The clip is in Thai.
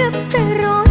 รับแต่รอ